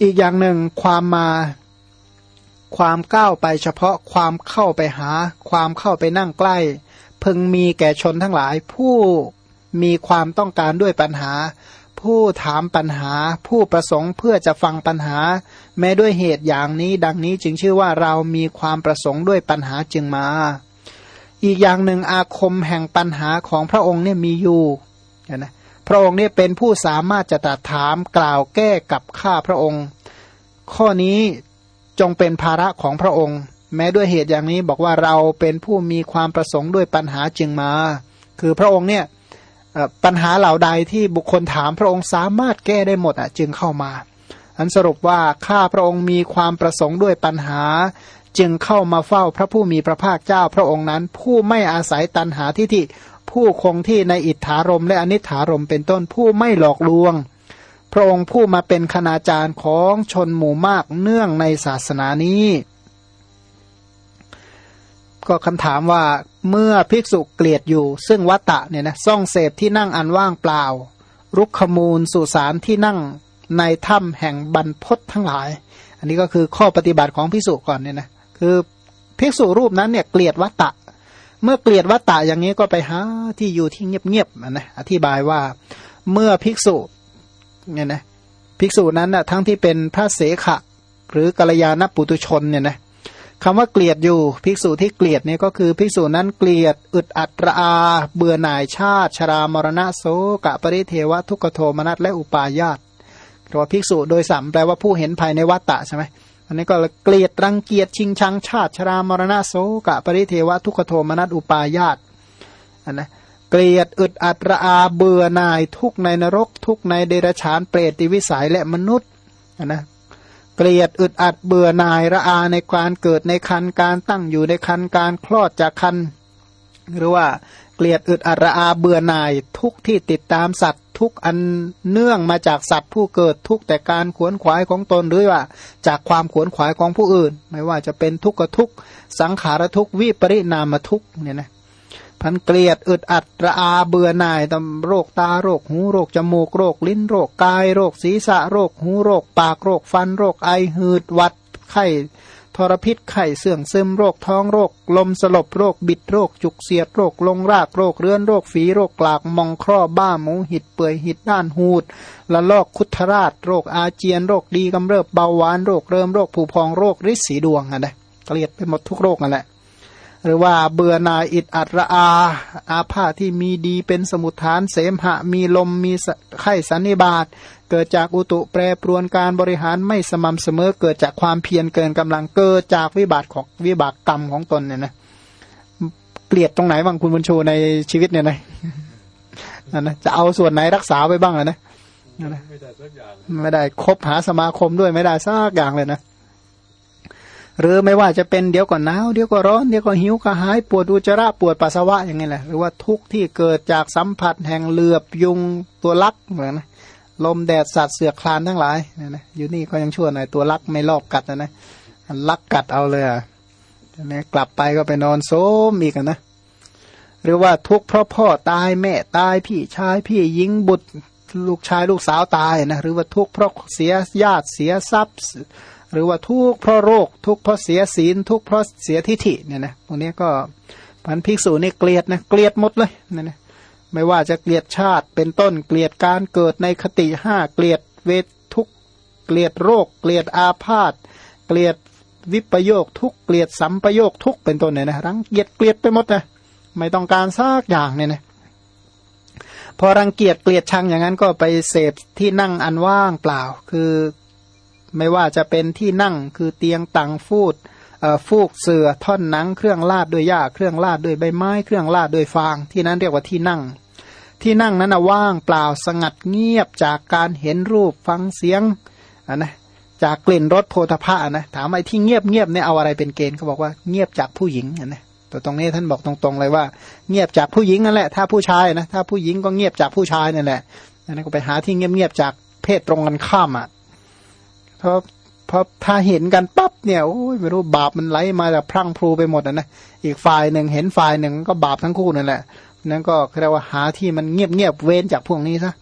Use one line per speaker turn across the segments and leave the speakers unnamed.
อีกอย่างหนึ่งความมาความก้าวไปเฉพาะความเข้าไปหา ความเข้าไปนั่งใกล้ พึงมีแก่ชนทั้งหลาย ผู้มีความต้องการด้วยปัญหา ผู้ถามปัญหา ผู้ประสงค์เพื่อจะฟังปัญหา แม้ด้วยเหตุอย่างนี้ ดังนี้จึงชื่อว่าเรามีความประสงค์ด้วยปัญหาจึงมา อีกอย่างหนึ่งอาคมแห่งปัญหาของพระองค์เนี่ยมีอยู่นะ พระองค์เนี่ยเป็นผู้สามารถจะตรัสถามกล่าวแก้กับข้าพระองค์ ข้อนี้จงเป็นภาระของพระองค์ แม้ด้วยเหตุอย่างนี้บอกว่าเราเป็นผู้มีความประสงค์ด้วยปัญหาจึงมา คือพระองค์เนี่ยปัญหาเหล่าใดที่บุคคลถามพระองค์สามารถแก้ได้หมดอะจึงเข้ามาอันสรุปว่าข้าพระองค์มีความประสงค์ด้วยปัญหา จึงเข้ามาเฝ้าพระผู้มีพระภาคเจ้าพระองค์นั้น ผู้ไม่อาศัยตัณหาที่ที่ ผู้คงที่ในอิทธารมและอนิถารมเป็นต้นผู้ไม่หลอกลวง พระองค์ผู้มาเป็นคณาจารย์ของชนหมู่มากเนื่องในศาสนานี้ ก็คำถามว่าเมื่อภิกษุเกลียดอยู่ ซึ่งวัตตะเนี่ยนะซ่องเสพที่นั่งอันว่างเปล่า รุกขมูลสุสานที่นั่งในถ้ำแห่งบรรพศทั้งหลาย อันนี้ก็คือข้อปฏิบัติของภิกษุก่อนเนี่ยนะคือภิกษุรูปนั้นเนี่ยเกลียดวัตตะ เมื่อเกลียดวัตตะอย่างนี้ก็ไปหาที่อยู่ที่เงียบๆนะอธิบายว่าเมื่อภิกษุเนี่ยนะภิกษุนั้นนะทั้งที่เป็นพระเสขะ หรือกัลยาณปุตุชนเนี่ยนะคำว่าเกลียดอยู่ภิกษุที่เกลียดเนี่ยก็คือภิกษุนั้นเกลียดอึดอัดระอา เบื่อหน่ายชาติ ชรามรณะโสกะปริเทวทุกโทมนัสและอุปาญาตหรือว่าภิกษุโดยสัมแปลว่าผู้เห็นภายในวัตตะใช่ไหม อันนี้ก็เกลียดรังเกียจชิงชังชาติชรามรณะโสกะปริเทวะทุกโทมนัสอุปาญาตอันนะเกลียดอึดอัดระอาเบื่อหน่ายทุกในนรก ทุกในเดรฉานเปรติวิสัยและมนุษย์อันนะเกลียดอึดอัดเบื่อหน่ายระอาในการเกิดในคันการตั้งอยู่ในคันการคลอดจากคันหรือว่า เกลียดอึดอัดระอาเบื่อหน่าย ทุกที่ติดตามสัตว์ ทุกอันเนื่องมาจากสัตว์ผู้เกิดทุกแต่การขวนขวายของตนหรือว่า จากความขวนขวายของผู้อื่น ไม่ว่าจะเป็นทุกขทุกสังขารทุกวิปริณามทุกเนี่ยนะพันเกลียดอึดอัดระอาเบื่อหน่ายตำโรคตาโรคหูโรคจมูกโรคลิ้นโรคกายโรคศีรษะโรคหูโรคปากโรคฟันโรคไอหืดวัดไข้ ทรพิษไข้เสื่องซึมโรคท้องโรค ลมสลบโรคบิดโรค จุกเสียดโรคลงรากโรคเรื้อนโรคฝีโรคกลากมองครอบบ้าหมูหิดเปื่อยหิดด้านหูดละลอกคุทราชโรคอาเจียนโรคดีกำเริบเบาหวานโรคเริ่มโรคผูพองโรคริดสีดวงอะนะเกลียดไปหมดทุกโรคนั่นแหละหรือว่าเบื่อนายอิดอัดระอา อาภาที่มีดีเป็นสมุทฐานเสมหะมีลมมีไข้สันนิบาต เกิดจากอุตุแปรปรวนการบริหารไม่สม่ำเสมอ เกิดจากความเพียรเกินกำลังเกิดจากวิบากของวิบากกรรมของตนเนี่ยนะเกลียดตรงไหนบ้างคุณบุญชูในชีวิตเนี่ยนะนะจะเอาส่วนไหนรักษาไว้บ้างนะไม่ได้สักอย่างไม่ได้คบหาสมาคมด้วยไม่ได้สักอย่างเลยนะหรือไม่ว่าจะเป็นเดี๋ยวก็หนาวเดี๋ยวก็ร้อนเดี๋ยวก็หิวก็หายปวดอุจจาระปวดปัสสาวะอย่างนี้แหละหรือว่าทุกที่เกิดจากสัมผัสแห่งเหลือบยุงตัวลักเหมือนนะ ลมแดดสัตว์เสือคลานทั้งหลายเนี่ยนะอยู่นี่ก็ยังชั่วหน่อยตัวลักไม่ลอบกัดนะนะลักกัดเอาเลยอะนี่กลับไปก็ไปนอนโซมอีกนะ หรือว่าทุกเพราะพ่อตายแม่ตายพี่ชายพี่หญิงบุตรลูกชายลูกสาวตายนะหรือว่าทุกเพราะเสียญาติเสียทรัพย์ หรือว่าทุกเพราะโรค ทุกเพราะเสียศีล ทุกเพราะเสียทิฐิเนี่ยนะพวกนี้ก็พันภิกษุนี่เกลียดนะเกลียดหมดเลยเนี่ยนะ ไม่ว่าจะเกลียดชาติเป็นต้นเกลียดการเกิดในคติห้าเกลียดเวททุกเกลียดโรค เกลียดอาพาธเกลียดวิปโยคทุกเกลียดสัมปโยคทุกเป็นต้นเนี่ยนะรังเกียจเกลียดไปหมดนะไม่ต้องการซากอย่างเนี่ยนะพอรังเกียจเกลียดชังอย่างนั้นก็ไปเสพที่นั่งอันว่างเปล่า คือไม่ว่าจะเป็นที่นั่งคือเตียงตังฟูด ฟูกเสือท่อนหนัง เครื่องลาดด้วยหญ้าเครื่องลาดด้วยใบไม้ เครื่องลาดด้วยฟาง ที่นั้นเรียกว่าที่นั่ง ที่นั่งนั้นว่างเปล่าสงัดเงียบจากการเห็นรูปฟังเสียงนะจากกลิ่นรสโพธภะนะถามไอ้ที่เงียบเงียบเนี่ยเอาอะไรเป็นเกณฑ์เขาบอกว่าเงียบจากผู้หญิงนะตัวตรงนี้ท่านบอกตรงๆเลยว่า เงียบจากผู้หญิงนั่นแหละถ้าผู้ชายนะถ้าผู้หญิงก็เงียบจากผู้ชายนั่นแหละนั่นก็ไปหาที่เงียบๆจากเพศตรงกันข้ามอะเพราะ พอถ้าเห็นกันปั๊บเนี่ยโอ้ยไม่รู้บาปมันไหลมาแบบพรั่งพรูไปหมดนะนะอีกฝ่ายหนึ่งเห็นฝ่ายหนึ่งก็บาปทั้งคู่นั่นแหละนั่นก็เรียกว่าหาที่มันเงียบเงียบเว้นจากพวกนี้ซะ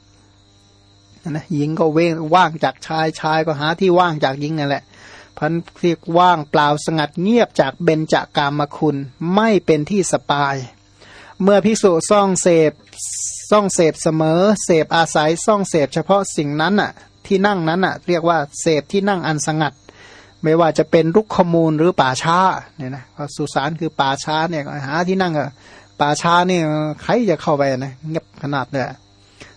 นะหญิงก็เว้งว่างจากชายชายก็หาที่ว่างจากหญิงนั่นแหละพันที่ว่างเปล่าสงัดเงียบจากเบญจากามคุณ ไม่เป็นที่สปาย เมื่อพิสุซ่องเสพซ่องเสพเสมอ เสพอาศัยซ่องเสพเฉพาะสิ่งนั้นอะ ที่นั่งนั้นอะเรียกว่าเสพที่นั่งอันสงัด ไม่ว่าจะเป็นรุกขมูลหรือป่าช้าเนี่ยนะสุสานคือป่าช้าเนี่ยหาที่นั่งอะป่าช้านี่ใครจะเข้าไปนะเงียบขนาดเนี่ย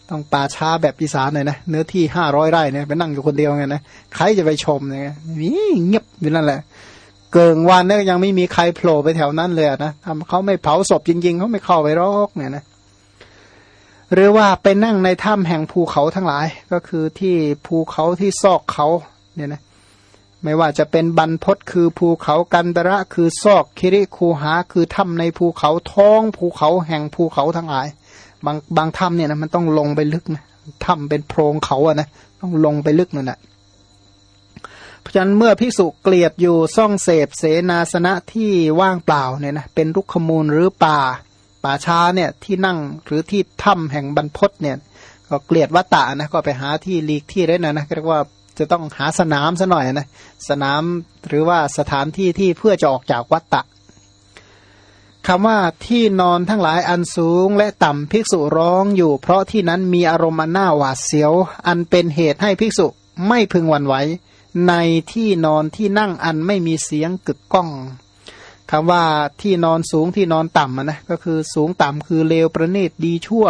ต้องป่าช้าแบบอีสานเลยนะเนื้อที่ห้าร้อยไร่เนี่ยไปนั่งอยู่คนเดียวไงนะใครจะไปชมเนี่ยนี่เงียบอยู่นั่นแหละ เกิงวันเนี่ยยังไม่มีใครโผล่ไปแถวนั้นเลยนะทำเขาไม่เผาศพจริงๆเขาไม่เข้าไปรอกเนี่ยนะ หรือว่าไปนั่งในถ้ำแห่งภูเขาทั้งหลาย ก็คือที่ภูเขาที่ซอกเขาเนี่ยนะไม่ว่าจะเป็นบรรพศคือภูเขากันตระคือซอกคิริคูหาคือถ้ำในภูเขาท้องภูเขาแห่งภูเขาทั้งหลาย บางบางถ้ำเนี่ยนะมันต้องลงไปลึกนะถ้ำเป็นโพรงเขาอะนะต้องลงไปลึกนั่นแหละเพราะฉะนั้นเมื่อพิสุเกลียดอยู่ซ่องเสพเสนาสนะที่ว่างเปล่าเนี่ยนะเป็นรุกขมูลหรือป่า ป่าช้าเนี่ยที่นั่งหรือที่ถ้ำแห่งบรรพศเนี่ยก็เกลียดวัตตะนะก็ไปหาที่ลีกที่เล่นะนะเรียกว่าจะต้องหาสนามซะหน่อยนะสนามหรือว่าสถานที่ที่เพื่อจะออกจากวัตตะคำว่าที่นอนทั้งหลายอันสูงและต่ำภิกษุร้องอยู่ เพราะที่นั้นมีอารมณ์อันน่าหวาดเสียว อันเป็นเหตุให้ภิกษุไม่พึงหวั่นไหวในที่นอนที่นั่งอันไม่มีเสียงกึกก้อง คำว่าที่นอนสูงที่นอนต่ำนะก็คือสูงต่ำคือเลวประณีตดีชั่ว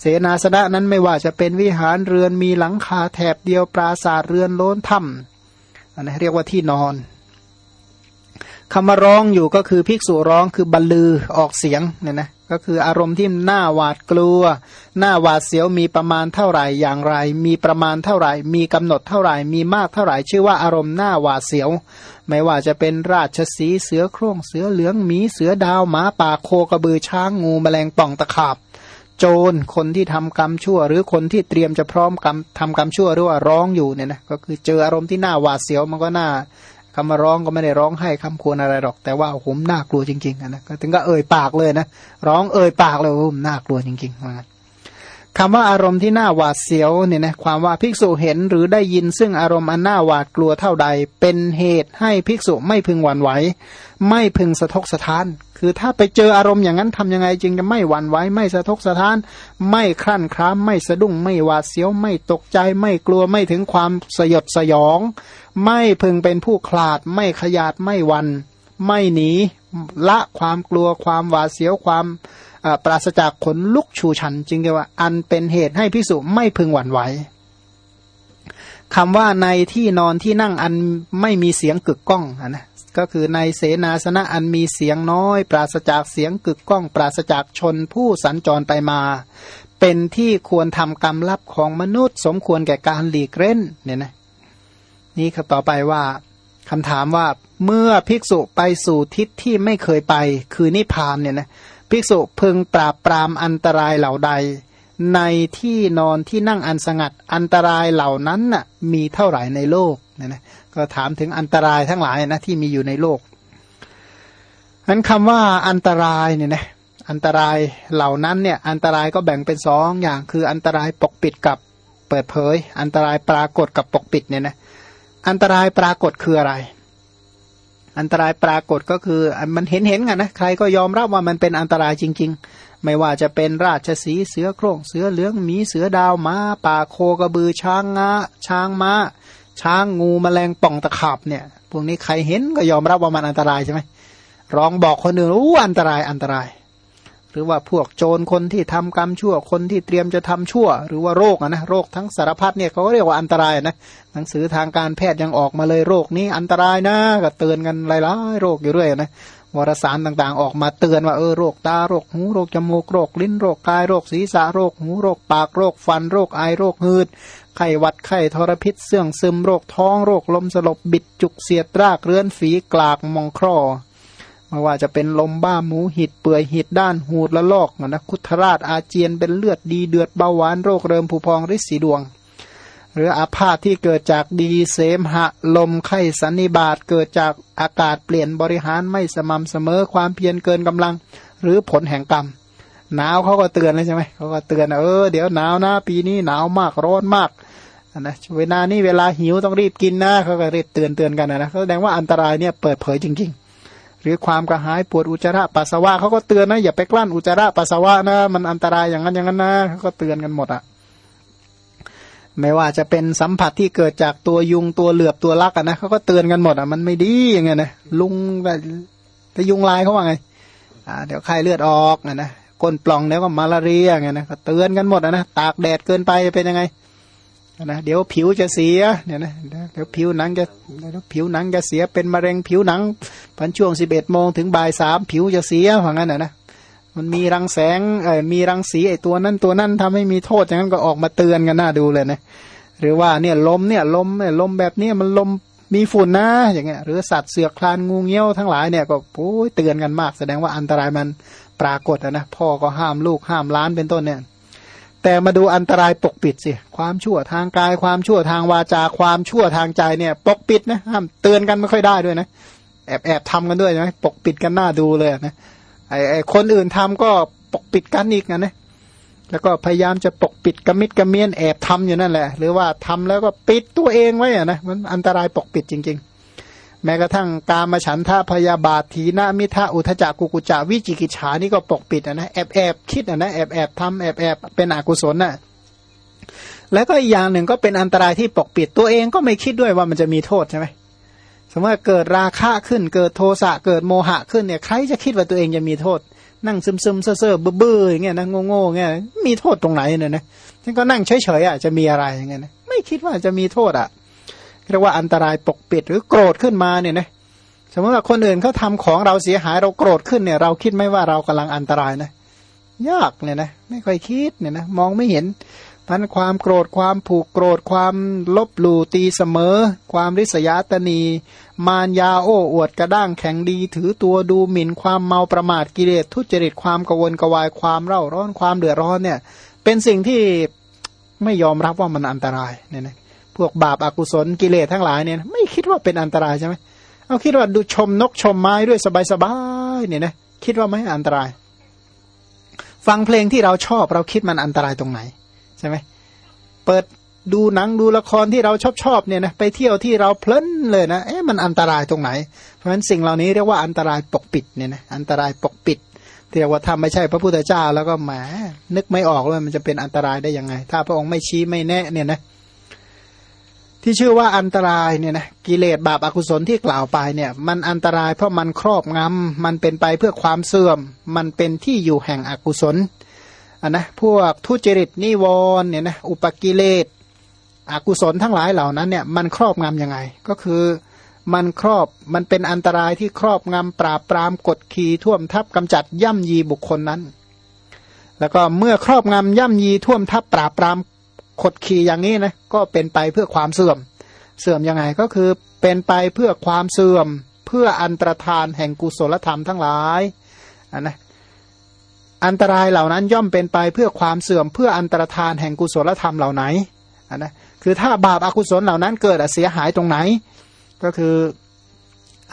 เสนาสนะนั้นไม่ว่าจะเป็นวิหารเรือนมีหลังคาแถบเดียวปราสาทเรือนโล้นถ้ำอันนี้เรียกว่าที่นอน คำว่าร้องอยู่ก็คือภิกษุร้องคือบรรลือออกเสียงเนี่ยนะก็คืออารมณ์ที่หน้าหวาดกลัว หน้าหวาดเสียวมีประมาณเท่าไหร่อย่างไร มีประมาณเท่าไหร่ มีกำหนดเท่าไหร่ มีมากเท่าไหร่ ชื่อว่าอารมณ์หน้าหวาดเสียว ไม่ว่าจะเป็นราชสีเสือโคร่งเสือเหลืองหมีเสือดาวหมาป่าโคกระบือช้างงูแมลงป่องตะขาบ โจรคนที่ทำกรรมชั่ว หรือคนที่เตรียมจะพร้อมกรรมทำกรรมชั่วหรือว่าร้องอยู่เนี่ยนะก็คือเจออารมณ์ที่หน้าหวาดเสียวมันก็น่า คำมาร้องก็ไม่ได้ร้องให้คำควรอะไรหรอก แต่ว่าผมน่ากลัวจริงๆนะก็ถึงก็เอ่ยปากเลยนะร้องเอ่ยปากเลยผมน่ากลัวจริงๆว่า คำว่าอารมณ์ที่น่าหวาดเสียวเนี่ยนะความว่าภิกษุเห็นหรือได้ยินซึ่งอารมณ์อันน่าหวาดกลัวเท่าใด เป็นเหตุให้ภิกษุไม่พึงหวั่นไหวไม่พึงสะทกสะท้าน คือถ้าไปเจออารมณ์อย่างนั้นทำยังไงจึงจะไม่หวั่นไหวไม่สะทกสะท้าน ไม่คลั่นคล้ามไม่สะดุ้งไม่หวาดเสียว ไม่ตกใจ ไม่กลัวไม่ถึงความสยดสยอง ไม่พึงเป็นผู้คลาด ไม่ขยาดไม่วัน ไม่หนีละความกลัวความหวาดเสียวความ ปราศจากขนลุกชูชันจึงเรียกว่า อันเป็นเหตุให้พิสุไม่พึงหวั่นไหวคำว่าในที่นอนที่นั่งอันไม่มีเสียงกึกก้องนะก็คือในเสนาสนะอันมีเสียงน้อย ปราศจากเสียงกึกก้อง ปราศจากชนผู้สัญจรไปมา เป็นที่ควรทำกรรมลับของมนุษย์ สมควรแก่การหลีกเล่นเนี่ยนะนี่ครับต่อไปว่าคำถามว่าเมื่อภิกษุไปสู่ทิศที่ไม่เคยไป คือนิพพานเนี่ยนะ ภิกษุพึงปราบปรามอันตรายเหล่าใด ในที่นอนที่นั่งอันสงัด อันตรายเหล่านั้นน่ะมีเท่าไหร่ในโลกเนี่ยนะก็ถามถึงอันตรายทั้งหลายนะที่มีอยู่ในโลกนั้นคำว่าอันตรายเนี่ยนะอันตรายเหล่านั้นเนี่ยอันตรายก็แบ่งเป็นสองอย่าง คืออันตรายปกปิดกับเปิดเผย อันตรายปรากฏกับปกปิดเนี่ยนะอันตรายปรากฏคืออะไร อันตรายปรากฏก็คือมันเห็นเห็นกันนะใครก็ยอมรับว่ามันเป็นอันตรายจริง ๆ ไม่ว่าจะเป็นราชสีเสือโคร่งเสือเหลืองหมีเสือดาวม้าป่าโคกระบือช้างงาช้างม้า ช้างงูแมลงป่องตะขับเนี่ยพวกนี้ใครเห็นก็ยอมรับว่ามันอันตรายใช่ไหมร้องบอกคนอื่นอู้อันตรายอันตราย หรือว่าพวกโจรคนที่ทำกรรมชั่วคนที่เตรียมจะทำชั่ว หรือว่าโรคนะโรคทั้งสารพัดเนี่ยเขาเรียกว่าอันตรายนะหนังสือทางการแพทย์ยังออกมาเลยโรคนี้อันตรายนะก็เตือนกันหลายๆโรคอยู่เรื่อยนะวารสารต่างๆ ออกมาเตือนว่าเออโรคตาโรคหูโรคจมูกโรคลิ้นโรคกายโรคศีรษะโรคหูโรคปากโรคฟันโรคไอโรคหืดไข้หวัดไข้ทรพิษเซื่องซึมโรคท้องโรคลมสลบบิดจุกเสียดรากเรื้อนฝีกลากมองคร่อ ไม่ว่าจะเป็นลมบ้าหมูหิดเปื่อยหิดด้านหูดละลอกคุดทะราดอาเจียนเป็นเลือดดีเดือดเบาหวานโรคเริมผูพองริสีดวง หรืออาพาธที่เกิดจากดีเสมหะ ลมไข้สันนิบาตเกิดจากอากาศเปลี่ยนบริหารไม่สม่ำเสมอความเพียรเกินกำลัง หรือผลแห่งกรรมหนาวเขาก็เตือนเลยใช่ไหมเขาก็เตือนเออเดี๋ยวหนาวนะ ปีนี้หนาวมากร้อนมากนะเวลานี้เวลาหิวต้องรีบกินนะเขาก็รีบเตือนเตือนกันนะแสดงว่าอันตรายเนี่ยเปิดเผยจริง ๆ หรือความกระหายปวดอุจจาระปัสสาวะเขาก็เตือนนะอย่าไปกลั้นอุจจาระปัสสาวะนะมันอันตรายอย่างนั้นอย่างนั้นนะเขาก็เตือนกันหมดอะไม่ว่าจะเป็นสัมผัสที่เกิดจากตัวยุงตัวเหลือบตัวลักอะนะเขาก็เตือนกันหมดอะมันไม่ดีอย่างเงี้ยนะลุงแต่ยุงลายเขาว่าไงอ่าเดี๋ยวไข้เลือดออกนะนะก้นปล่องเดี๋ยวก็มาลาเรียอย่างเงี้ยนะก็เตือนกันหมดนะตากแดดเกินไปเป็นยังไงนะเดี๋ยวผิวจะเสียเนี่ยนะเดี๋ยวผิวหนังจะเดี๋ยวผิวหนังจะเสียเป็นมะเร็งผิวหนัง พันช่วงสิบเอ็ดโมงถึงบ่ายสามผิวจะเสียว่างั้นนะนะมันมีรังแสงเออมีรังสีไอตัวนั้นตัวนั้นทำให้มีโทษอย่างนั้นก็ออกมาเตือนกันน่าดูเลยนะหรือว่าเนี่ยลมเนี่ยลมเนี่ยลมแบบนี้มันลมมีฝุ่นนะอย่างเงี้ยหรือสัตว์เสือคลานงูเงี้ยวทั้งหลายเนี่ยก็โอ้ยเตือนกันมาก แสดงว่าอันตรายมันปรากฏนะพ่อก็ห้ามลูกห้ามล้านเป็นต้นเนี่ยแต่มาดูอันตรายปกปิดสิความชั่วทางกายความชั่วทางวาจาความชั่วทางใจเนี่ย ปกปิดนะห้ามเตือนกันไม่ค่อยได้ด้วยนะ แอบแอบทำกันด้วยใช่ไหมปกปิดกันหน้าดูเลยนะไอ้ไอคนอื่นทำก็ปกปิดกันอีกนะนะแล้วก็พยายามจะปกปิดกระมิดกระเมียนแอบทำอยู่นั่นแหละ หรือว่าทำแล้วก็ปิดตัวเองไว้อะนะมันอันตรายปกปิดจริง ๆ แม้กระทั่งกามฉันทาพยาบาททีนามิทะอุทจักกุกุจาวิจิกิจฉานี่ก็ปกปิดนะแอบแอบคิดนะแอบแอบทำแอบแอบเป็นอกุศลนะ่ะแล้วก็อีกอย่างหนึ่งก็เป็นอันตรายที่ปกปิดตัวเองก็ไม่คิดด้วยว่ามันจะมีโทษใช่ไหม สมมติว่าเกิดราคะขึ้น เกิดโทสะเกิดโมหะขึ้นเนี่ยใครจะคิดว่าตัวเองจะมีโทษ นั่งซึมซึมเซ่อเซ่อบื่ออย่างเงี้ยนะโง่โง่เงี้ยมีโทษตรงไหนเนี่ยนะฉันก็นั่งเฉยเฉยอะจะมีอะไรอย่างเงี้ยนะไม่คิดว่าจะมีโทษอะเรียกว่าอันตรายปกปิดหรือโกรธขึ้นมาเนี่ยนะสมมติว่าคนอื่นเขาทาของเราเสียหายเราโกรธขึ้นเนี่ย เราคิดไหมว่าเรากำลังอันตรายนะยากเนี่ยนะไม่ค่อยคิดเนี่ยนะมองไม่เห็น พันความโกรธความผูกโกรธความลบหลู่ตีเสมอ ความริษยาตนี มารยาโอ้อวดกระด้างแข็งดีถือตัวดูหมิ่นความเมาประมาทกิเลสทุจริตความกวนกวายความเร่าร้อนความเดือดร้อนเนี่ย เป็นสิ่งที่ไม่ยอมรับว่ามันอันตรายเนี่ยนะพวกบาปอากุศลกิเลสทั้งหลายเนี่ยไม่คิดว่าเป็นอันตรายใช่ไหมเอาคิดว่าดูชมนกชมไม้ด้วยสบายๆเนี่ยนะคิดว่าไม่อันตราย ฟังเพลงที่เราชอบเราคิดมันอันตรายตรงไหน ช่ไหมเปิดดูหนังดูละครที่เราชอบชอบเนี่ยนะไปเที่ยวที่เราเพลินเลยนะเอ๊ะมันอันตรายตรงไหน เพราะฉะนั้นสิ่งเหล่านี้เรียกว่าอันตรายปกปิดเนี่ยนะอันตรายปกปิดที่เรียกว่าถ้าไม่ใช่พระพุทธเจ้าแล้วก็แหมนึกไม่ออกเลยมันจะเป็นอันตรายได้ยังไง ถ้าพระองค์ไม่ชี้ไม่แนะเนี่ยนะที่ชื่อว่าอันตรายเนี่ยนะกิเลสบาปอากุศลที่กล่าวไปเนี่ย มันอันตรายเพราะมันครอบงำมันเป็นไปเพื่อความเสื่อม มันเป็นที่อยู่แห่งอกุศล อันนะพวกทุจริตนิวรณ์เนี่ยนะอุปกิเลสอกุศลทั้งหลายเหล่านั้นเนี่ยมันครอบงำยังไง ก็คือมันครอบมันเป็นอันตรายที่ครอบงำปราบปรามกดขี่ท่วมทับกำจัดย่ำยีบุคคลนั้น แล้วก็เมื่อครอบงำย่ำยีท่วมทับปราบปรามกดขี่อย่างนี้นะก็เป็นไปเพื่อความเสื่อม เสื่อมยังไงก็คือเป็นไปเพื่อความเสื่อม เพื่ออันตรธานแห่งกุศลธรรมทั้งหลายอันนะ อันตรายเหล่านั้นย่อมเป็นไปเพื่อความเสื่อมเพื่ออันตรธานแห่งกุศลธรรมเหล่าไหนอันนะคือถ้าบาปอากุศลเหล่านั้นเกิดเสียหายตรงไหน ก็คือ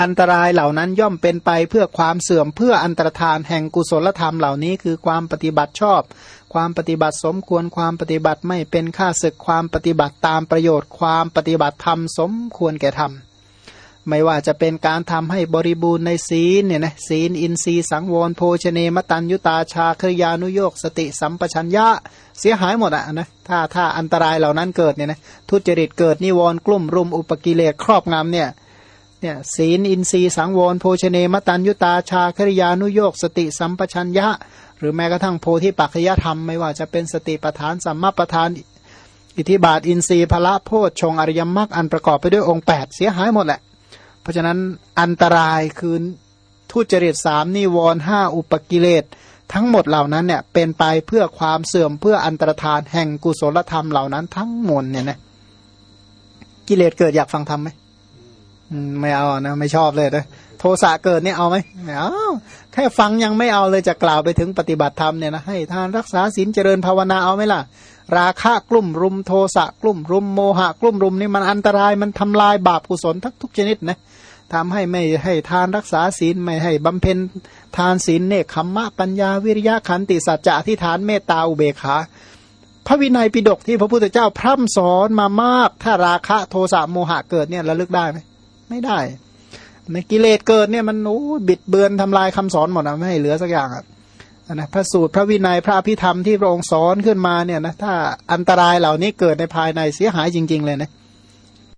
อันตรายเหล่านั้นย่อมเป็นไปเพื่อความเสื่อมเพื่ออันตรธานแห่งกุศลธรรมเหล่านี้ คือความปฏิบัติชอบ ความปฏิบัติสมควรความปฏิบัติไม่เป็นค่าศึกความปฏิบัติตามประโยชน์ ความปฏิบัติธรรมสมควรแก่ธรรม ไม่ว่าจะเป็นการทำให้บริบูรณ์ในศีลเนี่ยนะศีลอินทรีย์สังวรโภชเนมตันยุตาชาคริยานุโยกสติสัมปชัญญะเสียหายหมดอะนะถ้าถ้าอันตรายเหล่านั้นเกิดเนี่ยนะทุจริตเกิดนิวรณ์กลุ่มรุมอุปกิเลสครอบงำเนี่ยเนี่ยศีลอินทรีย์สังวรโภชเนมตันยุตาชาคริยานุโยกสติสัมปชัญญะ หรือแม้กระทั่งโพธิปัจจยธรรมไม่ว่าจะเป็นสติปทานสัมมาปทานอิทธิบาทอินทรีย์พละโพชฌงอริยมรรคอันประกอบไปด้วยองค์ 8 เสียหายหมดแหละ เพราะฉะนั้นอันตรายคือทุจริตสามนิวรห้าอุปกิเลสทั้งหมดเหล่านั้นเนี่ยเป็นไปเพื่อความเสื่อมเพื่ออันตรธานแห่งกุศลธรรมเหล่านั้นทั้งหมดเนี่ยนะกิเลสเกิดอยากฟังธรรมไหมไม่เอานะไม่ชอบเลยนะโทสะเกิดเนี่ยเอาไหมไม่เอาแค่ฟังยังไม่เอาเลยจะกล่าวไปถึงปฏิบัติธรรมเนี่ยนะให้ทานรักษาศีลเจริญภาวนาเอาไหมล่ะ ราคะกลุ่มรุมโทสะกลุ่มรุมโมหะกลุ่มรุมนี่มันอันตรายมันทำลายบาปกุศลทั้งทุกชนิดนะทำให้ไม่ให้ทานรักษาศีลไม่ให้บำเพ็ญทานศีลเนคขมมะปัญญาวิริยะขันติสัจจะที่ฐานเมตตาอุเบกขา พระวินัยปิฎกที่พระพุทธเจ้าพร่ำสอนมามาก ถ้าราคะโทสะโมหะเกิดเนี่ยระลึกได้ไหมไม่ได้ในกิเลสเกิดเนี่ยมันโอ้บิดเบือนทำลายคำสอนหมดนะไม่ให้เหลือสักอย่างอะ นะพระสูตรพระวินัยพระพิธรรมที่พระองค์สอนขึ้นมาเนี่ยนะถ้าอันตรายเหล่านี้เกิดในภายในเสียหายจริง ๆ เลยนะ